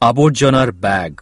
আবর্জনার ব্যাগ